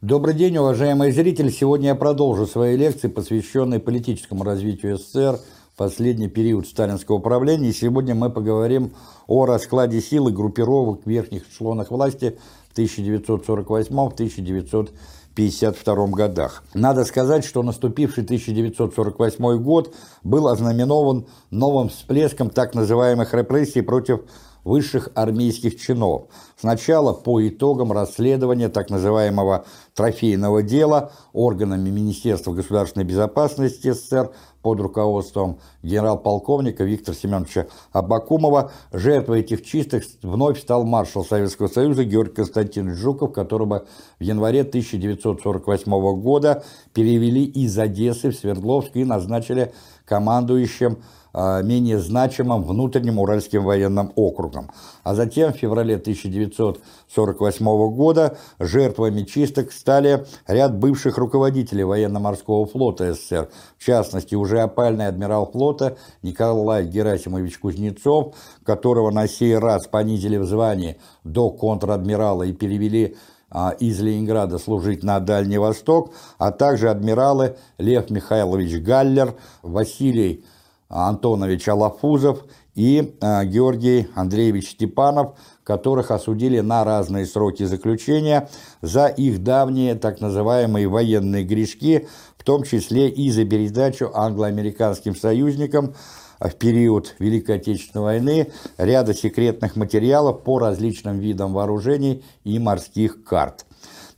Добрый день, уважаемые зрители! Сегодня я продолжу свои лекции, посвященные политическому развитию СССР в последний период сталинского управления. И сегодня мы поговорим о раскладе сил и группировок верхних эшелонах власти в 1948-1952 годах. Надо сказать, что наступивший 1948 год был ознаменован новым всплеском так называемых репрессий против высших армейских чинов. Сначала по итогам расследования так называемого трофейного дела органами Министерства государственной безопасности СССР под руководством генерал-полковника Виктора Семеновича Абакумова. Жертвой этих чистых вновь стал маршал Советского Союза Георгий Константинович Жуков, которого в январе 1948 года перевели из Одессы в Свердловск и назначили командующим а, менее значимым внутренним Уральским военным округом. А затем в феврале 1948 года жертвами чисток стали ряд бывших руководителей военно-морского флота СССР, в частности, уже опальный адмирал флота Николай Герасимович Кузнецов, которого на сей раз понизили в звании до контр-адмирала и перевели а, из Ленинграда служить на Дальний Восток, а также адмиралы Лев Михайлович Галлер, Василий Антонович Алафузов и э, Георгий Андреевич Степанов, которых осудили на разные сроки заключения за их давние так называемые военные грешки, в том числе и за передачу англо-американским союзникам в период Великой Отечественной войны ряда секретных материалов по различным видам вооружений и морских карт.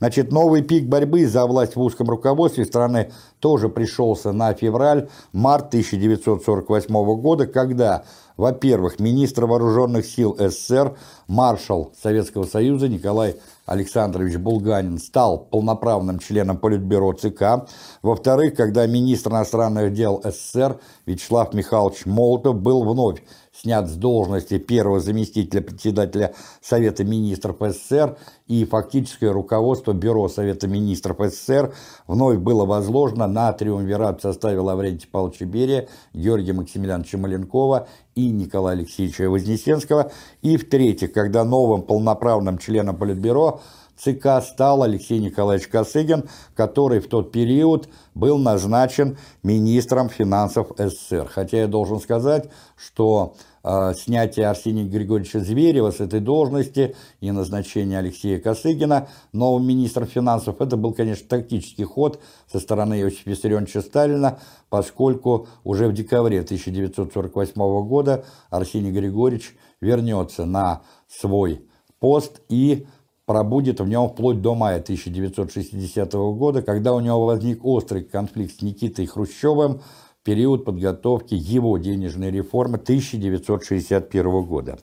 Значит, новый пик борьбы за власть в узком руководстве страны тоже пришелся на февраль-март 1948 года, когда, во-первых, министр вооруженных сил СССР, маршал Советского Союза Николай Александрович Булганин стал полноправным членом Политбюро ЦК. Во-вторых, когда министр иностранных дел СССР Вячеслав Михайлович Молотов был вновь снят с должности первого заместителя председателя Совета министров СССР и фактическое руководство Бюро Совета министров СССР вновь было возложено на триумвират в составе Лаврентия Павловича Берия, Георгия Максимилиановича Маленкова и Николая Алексеевича Вознесенского. И в-третьих, когда новым полноправным членом Политбюро ЦК стал Алексей Николаевич Косыгин, который в тот период был назначен министром финансов СССР. Хотя я должен сказать, что э, снятие Арсения Григорьевича Зверева с этой должности и назначение Алексея Косыгина новым министром финансов, это был, конечно, тактический ход со стороны Иосифа Виссарионовича Сталина, поскольку уже в декабре 1948 года Арсений Григорьевич вернется на свой пост и пробудет в нем вплоть до мая 1960 года, когда у него возник острый конфликт с Никитой Хрущевым в период подготовки его денежной реформы 1961 года.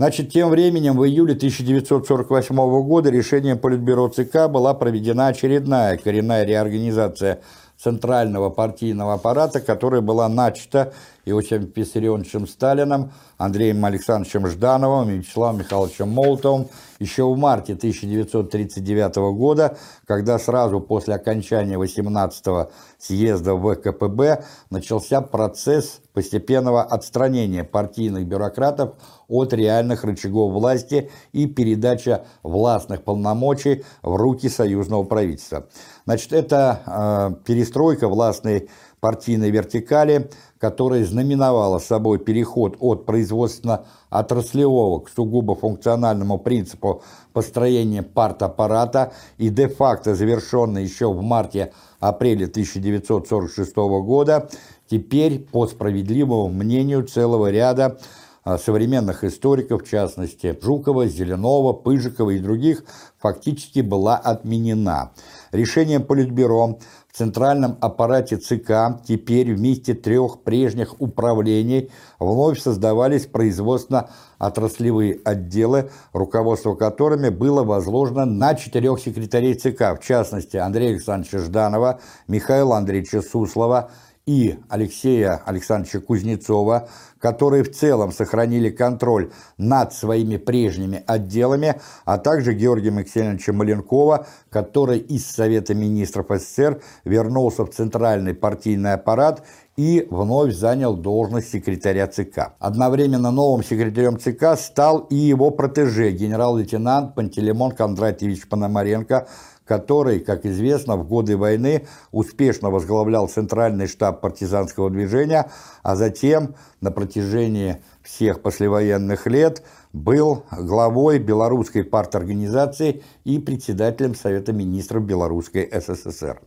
Значит, тем временем в июле 1948 года решением Политбюро ЦК была проведена очередная коренная реорганизация центрального партийного аппарата, которая была начата Иосифом Виссарионовичем Сталином, Андреем Александровичем Ждановым и Вячеславом Михайловичем Молотовым. Еще в марте 1939 года, когда сразу после окончания 18-го съезда ВКПБ начался процесс постепенного отстранения партийных бюрократов от реальных рычагов власти и передача властных полномочий в руки союзного правительства. Значит, это э, перестройка властной партийной вертикали, которая знаменовала собой переход от производственно-отраслевого к сугубо функциональному принципу построения партаппарата и де-факто завершенной еще в марте-апреле 1946 года, теперь, по справедливому мнению целого ряда а, современных историков, в частности Жукова, Зеленова, Пыжикова и других, фактически была отменена. Решением Политбюро в центральном аппарате ЦК теперь вместе трех прежних управлений вновь создавались производственно-отраслевые отделы, руководство которыми было возложено на четырех секретарей ЦК, в частности Андрея Александровича Жданова, Михаила Андреевича Суслова, и Алексея Александровича Кузнецова, которые в целом сохранили контроль над своими прежними отделами, а также Георгия Максимовича Маленкова, который из Совета министров СССР вернулся в центральный партийный аппарат и вновь занял должность секретаря ЦК. Одновременно новым секретарем ЦК стал и его протеже, генерал-лейтенант Пантелеймон Кондратьевич Пономаренко, который, как известно, в годы войны успешно возглавлял Центральный штаб партизанского движения, а затем на протяжении всех послевоенных лет был главой белорусской парторганизации и председателем Совета министров Белорусской СССР.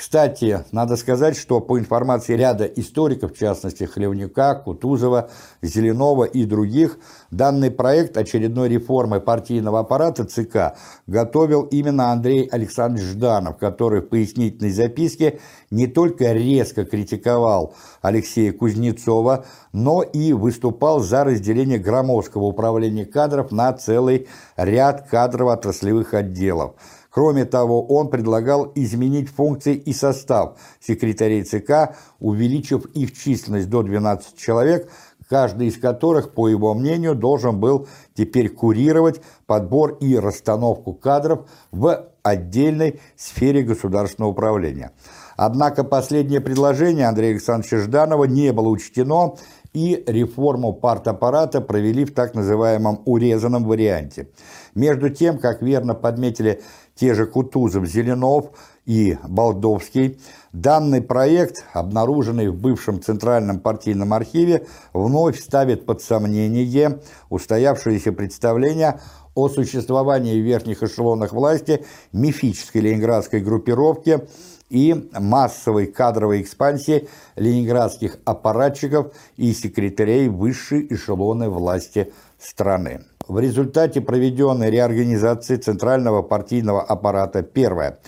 Кстати, надо сказать, что по информации ряда историков, в частности Хлевнюка, Кутузова, Зеленова и других, данный проект очередной реформы партийного аппарата ЦК готовил именно Андрей Александрович Жданов, который в пояснительной записке не только резко критиковал Алексея Кузнецова, но и выступал за разделение громоздкого управления кадров на целый ряд кадрово-отраслевых отделов – Кроме того, он предлагал изменить функции и состав секретарей ЦК, увеличив их численность до 12 человек, каждый из которых, по его мнению, должен был теперь курировать подбор и расстановку кадров в отдельной сфере государственного управления. Однако последнее предложение Андрея Александровича Жданова не было учтено, и реформу партаппарата провели в так называемом урезанном варианте. Между тем, как верно подметили те же Кутузов, Зеленов и Балдовский, данный проект, обнаруженный в бывшем Центральном партийном архиве, вновь ставит под сомнение устоявшееся представление о существовании в верхних эшелонах власти мифической ленинградской группировки и массовой кадровой экспансии ленинградских аппаратчиков и секретарей высшей эшелоны власти страны. В результате проведенной реорганизации центрального партийного аппарата первое.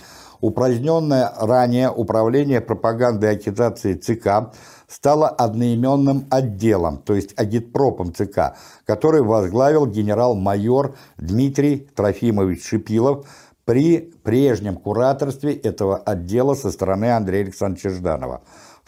Упраздненное ранее управление пропагандой и агитации ЦК стало одноименным отделом, то есть агитпропом ЦК, который возглавил генерал-майор Дмитрий Трофимович Шипилов при прежнем кураторстве этого отдела со стороны Андрея Александровича Жданова.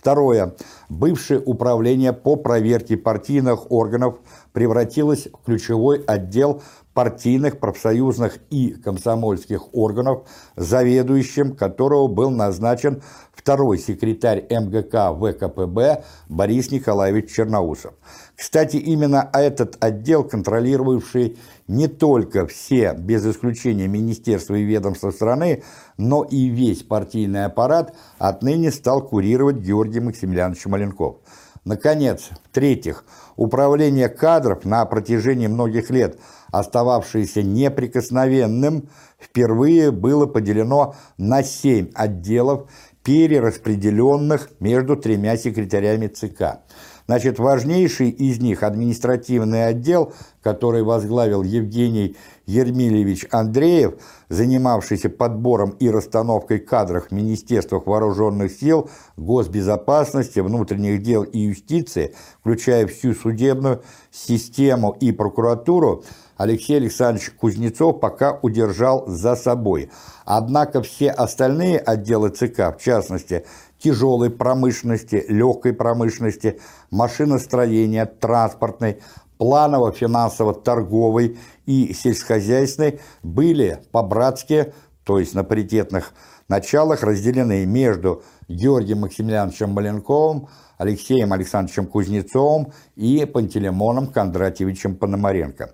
Второе. Бывшее управление по проверке партийных органов превратилось в ключевой отдел партийных, профсоюзных и комсомольских органов, заведующим которого был назначен второй секретарь МГК ВКПБ Борис Николаевич Черноусов. Кстати, именно этот отдел, контролировавший не только все, без исключения министерства и ведомства страны, но и весь партийный аппарат, отныне стал курировать Георгий Максимiliaнович Маленков. Наконец, в-третьих, управление кадров на протяжении многих лет, остававшееся неприкосновенным, впервые было поделено на семь отделов, перераспределенных между тремя секретарями ЦК. Значит, важнейший из них административный отдел, который возглавил Евгений Ермилевич Андреев, занимавшийся подбором и расстановкой кадров в Министерствах вооруженных сил, госбезопасности, внутренних дел и юстиции, включая всю судебную систему и прокуратуру, Алексей Александрович Кузнецов пока удержал за собой. Однако все остальные отделы ЦК, в частности, тяжелой промышленности, легкой промышленности, машиностроения, транспортной, планово-финансово-торговой и сельскохозяйственной были по-братски, то есть на паритетных началах, разделены между Георгием Максимiliaновичем Маленковым, Алексеем Александровичем Кузнецовым и Пантелеймоном Кондратьевичем Пономаренко.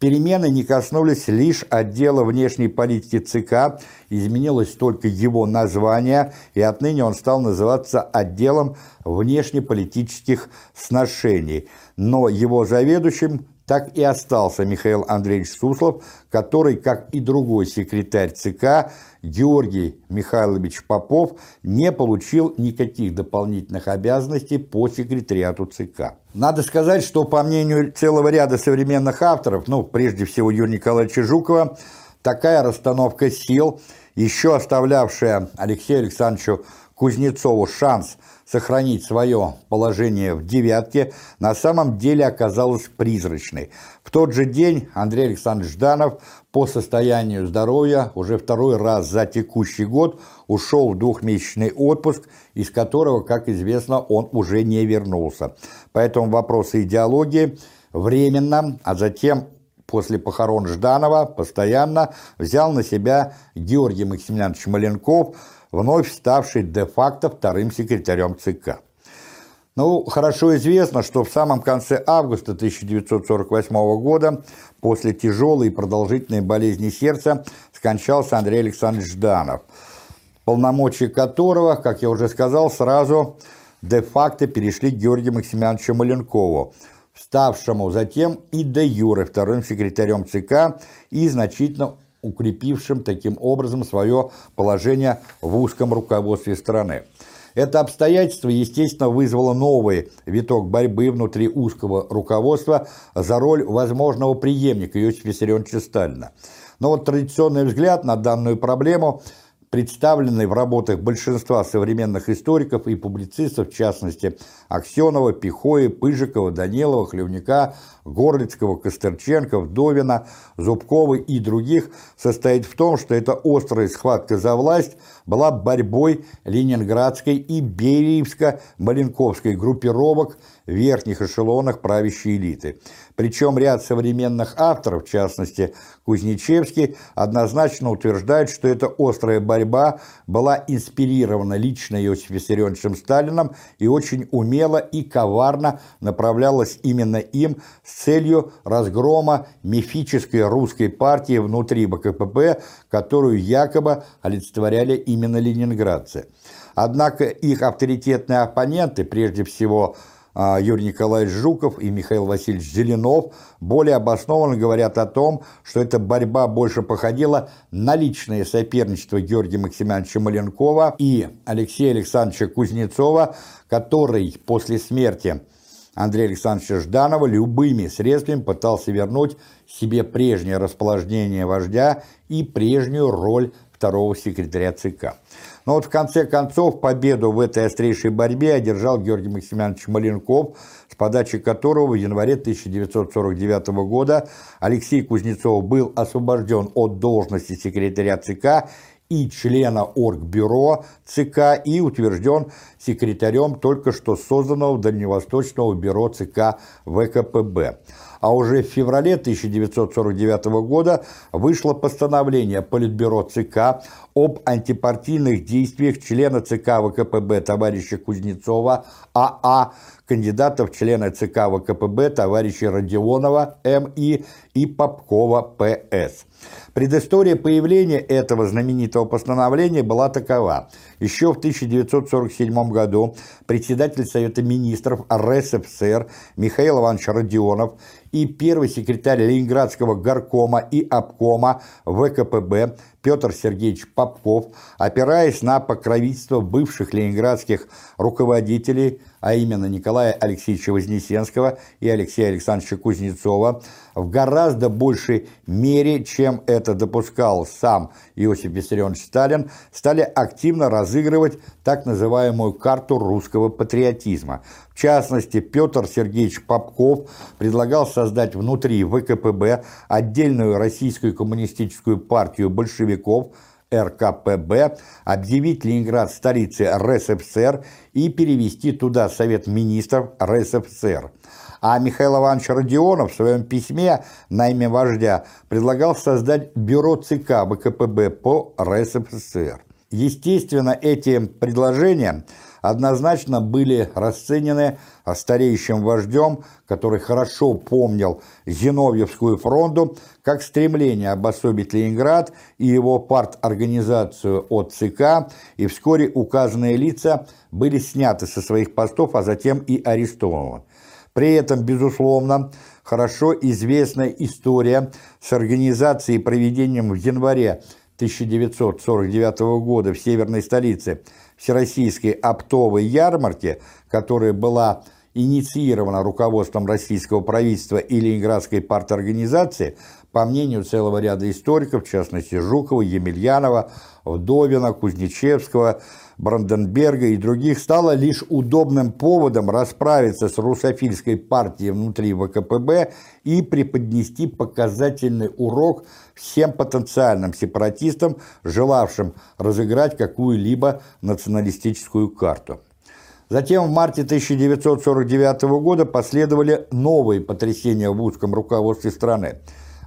Перемены не коснулись лишь отдела внешней политики ЦК, изменилось только его название, и отныне он стал называться отделом внешнеполитических сношений. Но его заведующим так и остался Михаил Андреевич Суслов, который, как и другой секретарь ЦК, Георгий Михайлович Попов, не получил никаких дополнительных обязанностей по секретариату ЦК. Надо сказать, что по мнению целого ряда современных авторов, ну, прежде всего Юрия Николаевича Жукова, такая расстановка сил, еще оставлявшая Алексею Александровичу Кузнецову шанс – сохранить свое положение в «девятке», на самом деле оказалась призрачной. В тот же день Андрей Александрович Жданов по состоянию здоровья уже второй раз за текущий год ушел в двухмесячный отпуск, из которого, как известно, он уже не вернулся. Поэтому вопросы идеологии временно, а затем после похорон Жданова постоянно взял на себя Георгий Максимiliaнович Маленков – вновь ставший де-факто вторым секретарем ЦК. Ну, хорошо известно, что в самом конце августа 1948 года, после тяжелой и продолжительной болезни сердца, скончался Андрей Александрович Жданов, полномочия которого, как я уже сказал, сразу де-факто перешли к Георгию Максимовичу Маленкову, ставшему затем и де юре вторым секретарем ЦК и значительно укрепившим таким образом свое положение в узком руководстве страны. Это обстоятельство, естественно, вызвало новый виток борьбы внутри узкого руководства за роль возможного преемника Иосифа Виссарионовича Сталина. Но вот традиционный взгляд на данную проблему – представленный в работах большинства современных историков и публицистов, в частности Аксенова, Пихои, Пыжикова, Данилова, Хлевника, Горлицкого, Костерченко, Вдовина, Зубкова и других, состоит в том, что эта острая схватка за власть была борьбой ленинградской и бериевско-маленковской группировок в верхних эшелонах правящей элиты. Причем ряд современных авторов, в частности Кузнечевский, однозначно утверждает, что эта острая борьба была инспирирована лично Иосифом Виссарионовичем Сталином и очень умело и коварно направлялась именно им с целью разгрома мифической русской партии внутри БКПП, которую якобы олицетворяли именно ленинградцы. Однако их авторитетные оппоненты, прежде всего Юрий Николаевич Жуков и Михаил Васильевич Зеленов более обоснованно говорят о том, что эта борьба больше походила на личное соперничество Георгия Максимовича Маленкова и Алексея Александровича Кузнецова, который после смерти Андрея Александровича Жданова любыми средствами пытался вернуть себе прежнее расположение вождя и прежнюю роль второго секретаря ЦК. Но вот в конце концов победу в этой острейшей борьбе одержал Георгий Максимович Маленков, с подачи которого в январе 1949 года Алексей Кузнецов был освобожден от должности секретаря ЦК и члена Оргбюро ЦК и утвержден секретарем только что созданного Дальневосточного бюро ЦК ВКПБ а уже в феврале 1949 года вышло постановление Политбюро ЦК об антипартийных действиях члена ЦК ВКПБ товарища Кузнецова АА, кандидатов члена ЦК ВКПБ товарища Родионова МИ и Попкова ПС. Предыстория появления этого знаменитого постановления была такова. Еще в 1947 году председатель Совета министров РСФСР Михаил Иванович Родионов и первый секретарь Ленинградского горкома и обкома ВКПБ Петр Сергеевич Попков, опираясь на покровительство бывших ленинградских руководителей, а именно Николая Алексеевича Вознесенского и Алексея Александровича Кузнецова, в гораздо большей мере, чем это допускал сам Иосиф Виссарионович Сталин, стали активно разыгрывать так называемую карту русского патриотизма. В частности, Петр Сергеевич Попков предлагал создать внутри ВКПБ отдельную российскую коммунистическую партию большевиков – РКПБ, объявить Ленинград столицей РСФСР и перевести туда Совет министров РСФСР. А Михаил Иванович Родионов в своем письме на имя вождя предлагал создать бюро ЦК ВКПБ по РСФСР. Естественно, эти предложения однозначно были расценены стареющим вождем, который хорошо помнил Зиновьевскую фронту, как стремление обособить Ленинград и его парторганизацию от ЦК, и вскоре указанные лица были сняты со своих постов, а затем и арестованы. При этом, безусловно, хорошо известна история с организацией и проведением в январе 1949 года в северной столице Всероссийской оптовой ярмарки, которая была инициирована руководством российского правительства и Ленинградской парторганизации, по мнению целого ряда историков, в частности Жукова, Емельянова, Вдовина, Кузнечевского, Бранденберга и других, стало лишь удобным поводом расправиться с русофильской партией внутри ВКПБ и преподнести показательный урок всем потенциальным сепаратистам, желавшим разыграть какую-либо националистическую карту. Затем в марте 1949 года последовали новые потрясения в узком руководстве страны.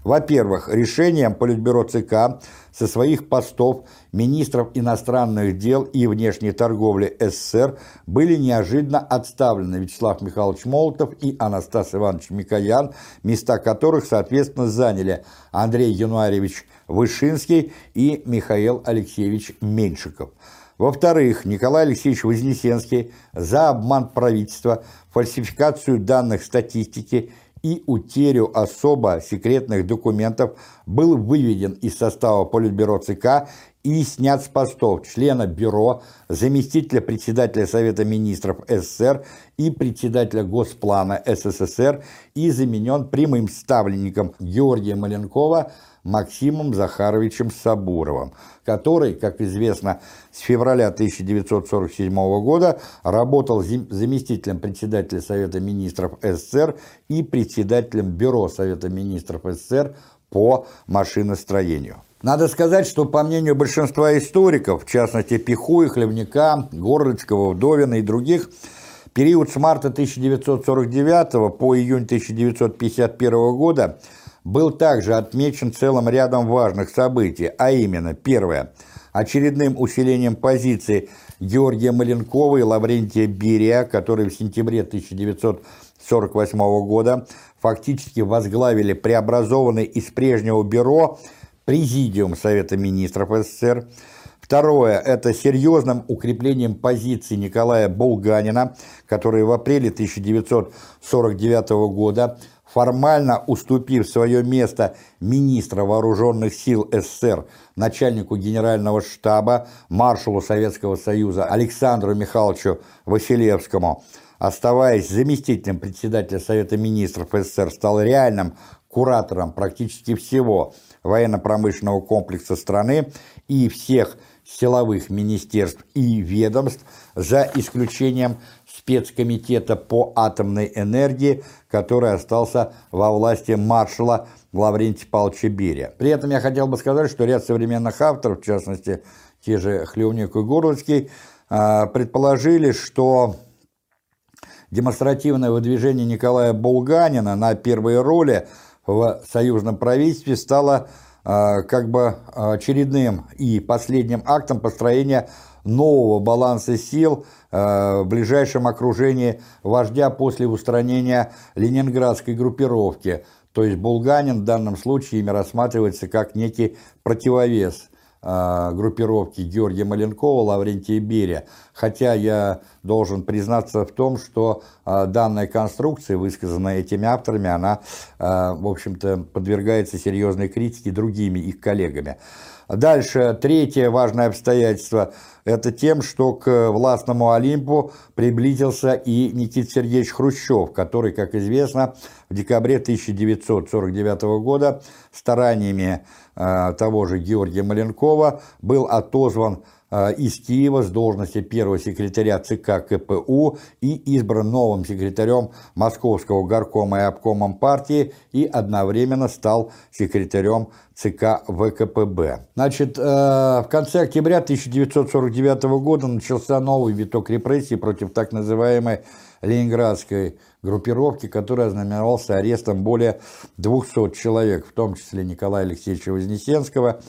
Во-первых, решением Политбюро ЦК со своих постов министров иностранных дел и внешней торговли СССР были неожиданно отставлены Вячеслав Михайлович Молотов и Анастас Иванович Микоян, места которых, соответственно, заняли Андрей Януаревич Вышинский и Михаил Алексеевич Меньшиков. Во-вторых, Николай Алексеевич Вознесенский за обман правительства, фальсификацию данных статистики и утерю особо секретных документов был выведен из состава Политбюро ЦК и снят с постов члена Бюро, заместителя председателя Совета министров СССР и председателя Госплана СССР и заменен прямым ставленником Георгия Маленкова Максимом Захаровичем Сабуровым, который, как известно, с февраля 1947 года работал заместителем председателя Совета министров СССР и председателем Бюро Совета министров СССР по машиностроению. Надо сказать, что по мнению большинства историков, в частности Пихуи, Хлебника, Горлицкого, Вдовина и других, период с марта 1949 по июнь 1951 года – был также отмечен целым рядом важных событий, а именно, первое, очередным усилением позиций Георгия Маленкова и Лаврентия Берия, которые в сентябре 1948 года фактически возглавили преобразованный из прежнего бюро Президиум Совета Министров СССР. Второе – это серьезным укреплением позиций Николая Булганина, который в апреле 1949 года формально уступив свое место министра вооруженных сил СССР начальнику генерального штаба, маршалу Советского Союза Александру Михайловичу Василевскому, оставаясь заместителем председателя Совета министров СССР, стал реальным куратором практически всего военно-промышленного комплекса страны и всех силовых министерств и ведомств, за исключением спецкомитета по атомной энергии, который остался во власти маршала Лаврентия Павловича Берия. При этом я хотел бы сказать, что ряд современных авторов, в частности, те же Хлевник и Горловский, а, предположили, что демонстративное выдвижение Николая Булганина на первые роли в союзном правительстве стало а, как бы очередным и последним актом построения нового баланса сил Э, в ближайшем окружении вождя после устранения ленинградской группировки. То есть Булганин в данном случае ими рассматривается как некий противовес э, группировки Георгия Маленкова, Лаврентия Берия. Хотя я должен признаться в том, что э, данная конструкция, высказанная этими авторами, она, в общем-то, подвергается серьезной критике другими их коллегами. Дальше, третье важное обстоятельство – это тем, что к властному Олимпу приблизился и Никита Сергеевич Хрущев, который, как известно, в декабре 1949 года стараниями э, того же Георгия Маленкова был отозван из Киева с должности первого секретаря ЦК КПУ и избран новым секретарем Московского горкома и обкомом партии и одновременно стал секретарем ЦК ВКПБ. Значит, э, в конце октября 1949 года начался новый виток репрессий против так называемой ленинградской группировки, которая знаменовался арестом более 200 человек, в том числе Николая Алексеевича Вознесенского,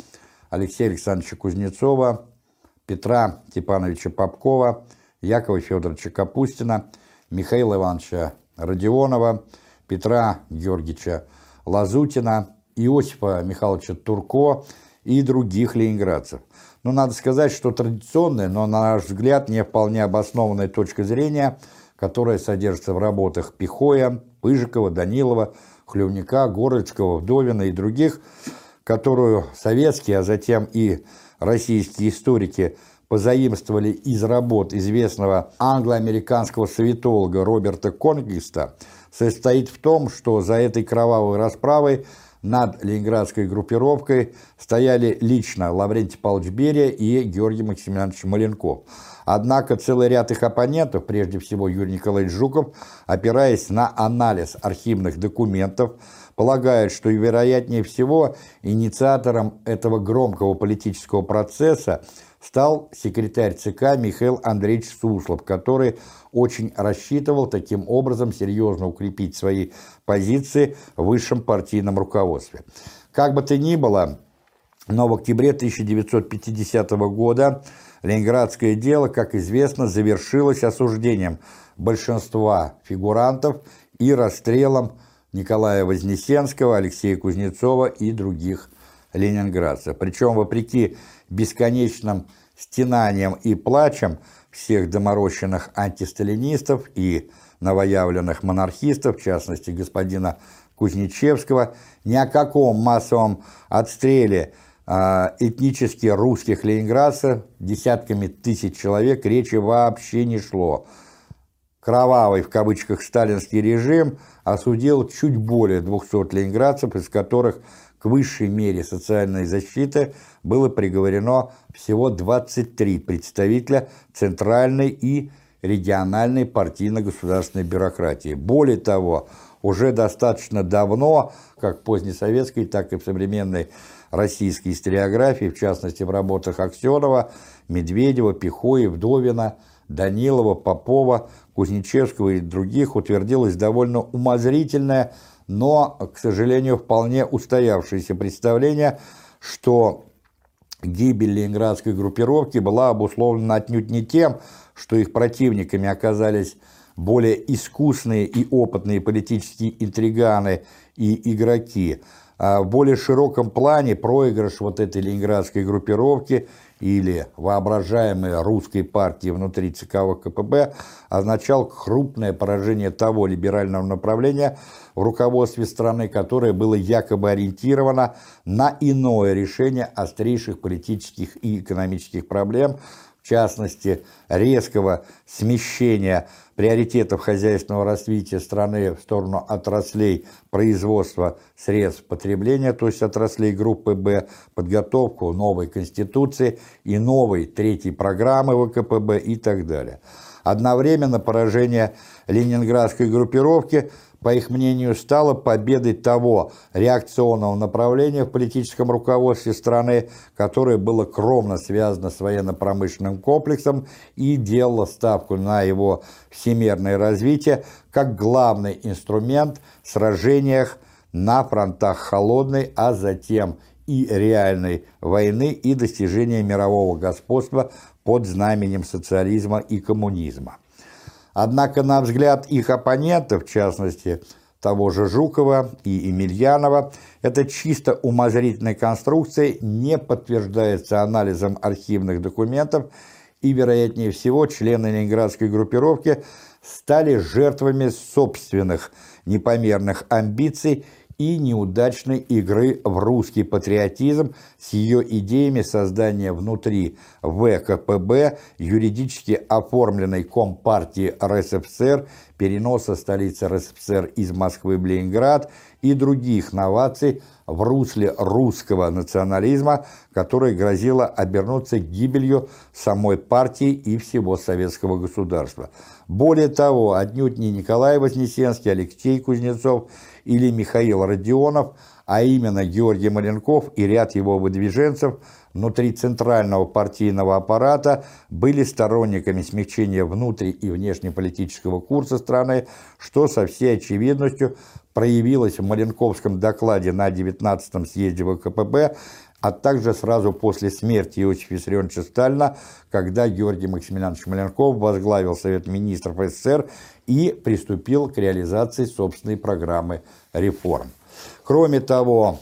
Алексея Александровича Кузнецова, Петра Степановича Попкова, Якова Федоровича Капустина, Михаила Ивановича Родионова, Петра Георгиевича Лазутина, Иосифа Михайловича Турко и других ленинградцев. Но надо сказать, что традиционная, но, на наш взгляд, не вполне обоснованная точка зрения, которая содержится в работах Пихоя, Пыжикова, Данилова, Хлевника, Городского, Вдовина и других, которую советские, а затем и российские историки позаимствовали из работ известного англо-американского советолога Роберта Конгиста, состоит в том, что за этой кровавой расправой над ленинградской группировкой стояли лично Лаврентий Павлович Берия и Георгий Максимович Маленков. Однако целый ряд их оппонентов, прежде всего Юрий Николаевич Жуков, опираясь на анализ архивных документов, полагают, что вероятнее всего инициатором этого громкого политического процесса стал секретарь ЦК Михаил Андреевич Суслов, который очень рассчитывал таким образом серьезно укрепить свои позиции в высшем партийном руководстве. Как бы то ни было, но в октябре 1950 года Ленинградское дело, как известно, завершилось осуждением большинства фигурантов и расстрелом Николая Вознесенского, Алексея Кузнецова и других ленинградцев. Причем, вопреки бесконечным стенаниям и плачам всех доморощенных антисталинистов и новоявленных монархистов, в частности господина Кузнечевского, ни о каком массовом отстреле а, этнически русских ленинградцев десятками тысяч человек речи вообще не шло. Кровавый, в кавычках, сталинский режим осудил чуть более 200 ленинградцев, из которых к высшей мере социальной защиты было приговорено всего 23 представителя центральной и региональной партийно-государственной бюрократии. Более того, уже достаточно давно, как в позднесоветской, так и в современной российской историографии, в частности в работах Аксенова, Медведева, Пихои, Вдовина, Данилова, Попова, Кузнечевского и других утвердилось довольно умозрительное но, к сожалению, вполне устоявшееся представление, что гибель ленинградской группировки была обусловлена отнюдь не тем, что их противниками оказались более искусные и опытные политические интриганы и игроки, а в более широком плане проигрыш вот этой ленинградской группировки или воображаемой русской партии внутри ЦК ВКПБ означал крупное поражение того либерального направления в руководстве страны, которое было якобы ориентировано на иное решение острейших политических и экономических проблем, в частности, резкого смещения приоритетов хозяйственного развития страны в сторону отраслей производства средств потребления, то есть отраслей группы «Б», подготовку новой Конституции и новой третьей программы ВКПБ и так далее. Одновременно поражение ленинградской группировки по их мнению, стала победой того реакционного направления в политическом руководстве страны, которое было кровно связано с военно-промышленным комплексом и делало ставку на его всемирное развитие как главный инструмент в сражениях на фронтах холодной, а затем и реальной войны и достижения мирового господства под знаменем социализма и коммунизма. Однако, на взгляд их оппонентов, в частности, того же Жукова и Емельянова, эта чисто умозрительная конструкция не подтверждается анализом архивных документов, и, вероятнее всего, члены ленинградской группировки стали жертвами собственных непомерных амбиций и неудачной игры в русский патриотизм с ее идеями создания внутри ВКПБ юридически оформленной Компартии РСФСР, переноса столицы РСФСР из Москвы в Ленинград и других новаций в русле русского национализма, которое грозило обернуться гибелью самой партии и всего советского государства. Более того, отнюдь не Николай Вознесенский, Алексей Кузнецов – или Михаил Родионов, а именно Георгий Маленков и ряд его выдвиженцев внутри центрального партийного аппарата были сторонниками смягчения внутри- и внешнеполитического курса страны, что со всей очевидностью проявилось в Маленковском докладе на 19-м съезде ВКПБ, а также сразу после смерти Иосифа Виссарионовича Сталина, когда Георгий Максимилианович Маленков возглавил Совет министров СССР и приступил к реализации собственной программы реформ. Кроме того,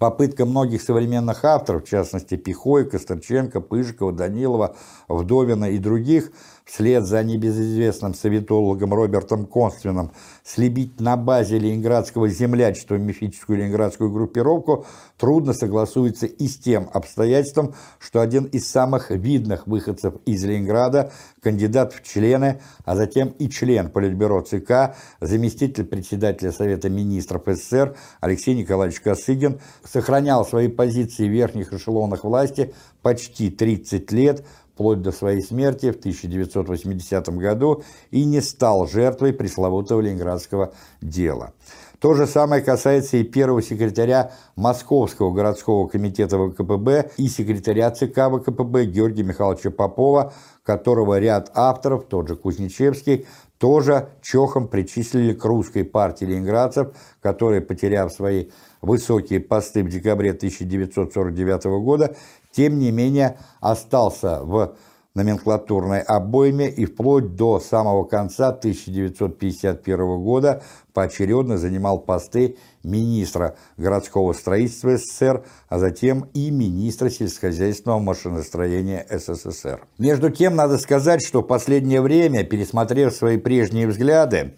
попытка многих современных авторов, в частности Пихой, Косторченко, Пыжикова, Данилова, Вдовина и других – вслед за небезызвестным советологом Робертом Конствином слепить на базе ленинградского землячества мифическую ленинградскую группировку трудно согласуется и с тем обстоятельством, что один из самых видных выходцев из Ленинграда, кандидат в члены, а затем и член Политбюро ЦК, заместитель председателя Совета министров СССР Алексей Николаевич Косыгин, сохранял свои позиции в верхних эшелонах власти почти 30 лет вплоть до своей смерти в 1980 году и не стал жертвой пресловутого ленинградского дела. То же самое касается и первого секретаря Московского городского комитета ВКПБ и секретаря ЦК ВКПБ Георгия Михайловича Попова, которого ряд авторов, тот же Кузнечевский, тоже чохом причислили к русской партии ленинградцев, которые, потеряв свои высокие посты в декабре 1949 года, тем не менее остался в номенклатурной обойме и вплоть до самого конца 1951 года поочередно занимал посты министра городского строительства СССР, а затем и министра сельскохозяйственного машиностроения СССР. Между тем, надо сказать, что в последнее время, пересмотрев свои прежние взгляды,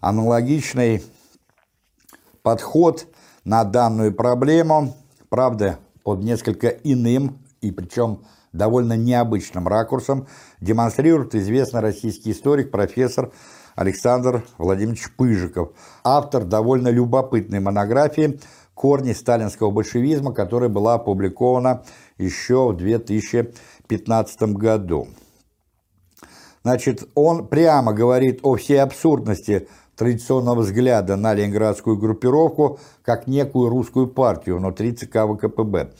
аналогичный подход на данную проблему, правда, под несколько иным и причем довольно необычным ракурсом демонстрирует известный российский историк, профессор Александр Владимирович Пыжиков, автор довольно любопытной монографии «Корни сталинского большевизма», которая была опубликована еще в 2015 году. Значит, он прямо говорит о всей абсурдности традиционного взгляда на ленинградскую группировку как некую русскую партию внутри ЦК ВКПБ.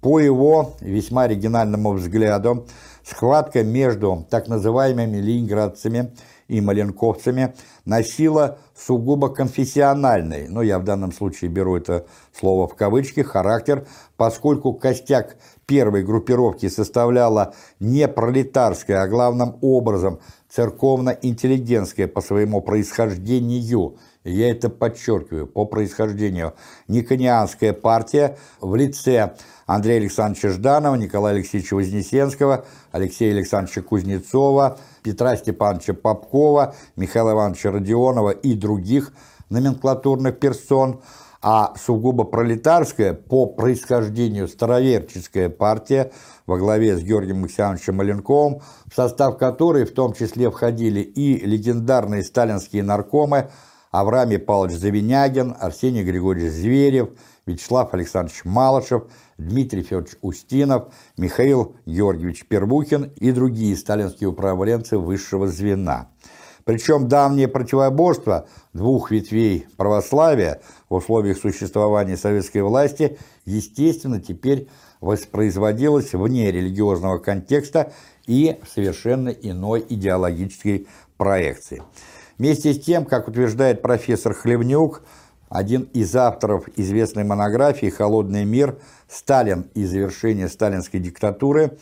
По его весьма оригинальному взгляду, схватка между так называемыми ленинградцами и маленковцами носила сугубо конфессиональный, но я в данном случае беру это слово в кавычки, характер, поскольку костяк первой группировки составляла не пролетарская, а главным образом церковно-интеллигентская по своему происхождению – я это подчеркиваю, по происхождению, Никонианская партия в лице Андрея Александровича Жданова, Николая Алексеевича Вознесенского, Алексея Александровича Кузнецова, Петра Степановича Попкова, Михаила Ивановича Родионова и других номенклатурных персон, а сугубо пролетарская по происхождению староверческая партия во главе с Георгием Александровичем Маленковым, в состав которой в том числе входили и легендарные сталинские наркомы Авраам Павлович Завинягин, Арсений Григорьевич Зверев, Вячеслав Александрович Малышев, Дмитрий Федорович Устинов, Михаил Георгиевич Первухин и другие сталинские управленцы высшего звена. Причем давнее противоборство двух ветвей православия в условиях существования советской власти, естественно, теперь воспроизводилось вне религиозного контекста и в совершенно иной идеологической проекции. Вместе с тем, как утверждает профессор Хлевнюк, один из авторов известной монографии «Холодный мир. Сталин и завершение сталинской диктатуры»,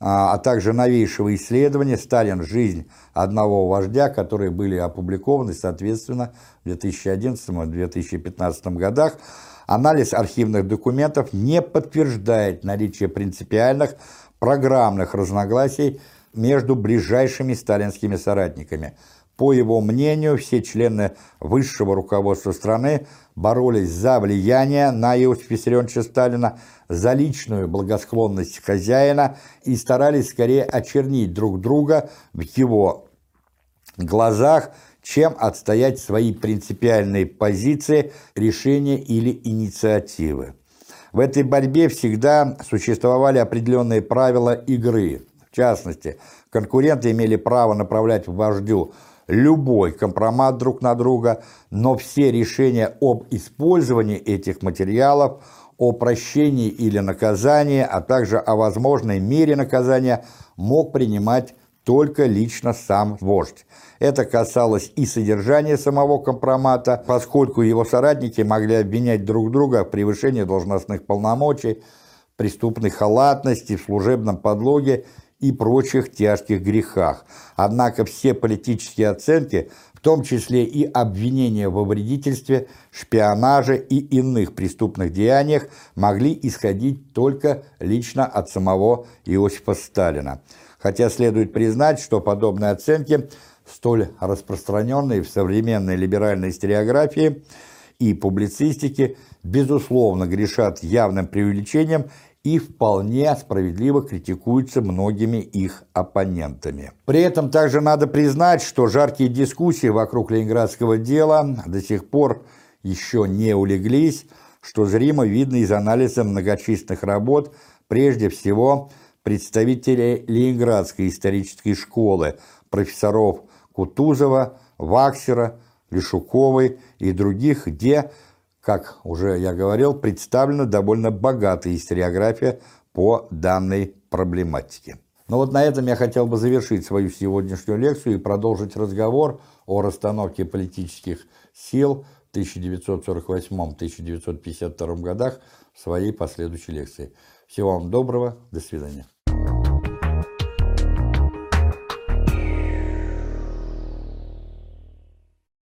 а, а также новейшего исследования «Сталин. Жизнь одного вождя», которые были опубликованы, соответственно, в 2011-2015 годах, анализ архивных документов не подтверждает наличие принципиальных программных разногласий между ближайшими сталинскими соратниками – по его мнению, все члены высшего руководства страны боролись за влияние на Иосифа Виссарионовича Сталина, за личную благосклонность хозяина и старались скорее очернить друг друга в его глазах, чем отстоять свои принципиальные позиции, решения или инициативы. В этой борьбе всегда существовали определенные правила игры. В частности, конкуренты имели право направлять вождю любой компромат друг на друга, но все решения об использовании этих материалов, о прощении или наказании, а также о возможной мере наказания мог принимать только лично сам вождь. Это касалось и содержания самого компромата, поскольку его соратники могли обвинять друг друга в превышении должностных полномочий, преступной халатности, в служебном подлоге и прочих тяжких грехах. Однако все политические оценки, в том числе и обвинения во вредительстве, шпионаже и иных преступных деяниях, могли исходить только лично от самого Иосифа Сталина. Хотя следует признать, что подобные оценки, столь распространенные в современной либеральной историографии и публицистике, безусловно грешат явным преувеличением и вполне справедливо критикуются многими их оппонентами. При этом также надо признать, что жаркие дискуссии вокруг ленинградского дела до сих пор еще не улеглись, что зримо видно из анализа многочисленных работ, прежде всего представителей Ленинградской исторической школы, профессоров Кутузова, Ваксера, Лешуковой и других, где, как уже я говорил, представлена довольно богатая историография по данной проблематике. Но вот на этом я хотел бы завершить свою сегодняшнюю лекцию и продолжить разговор о расстановке политических сил в 1948-1952 годах в своей последующей лекции. Всего вам доброго, до свидания.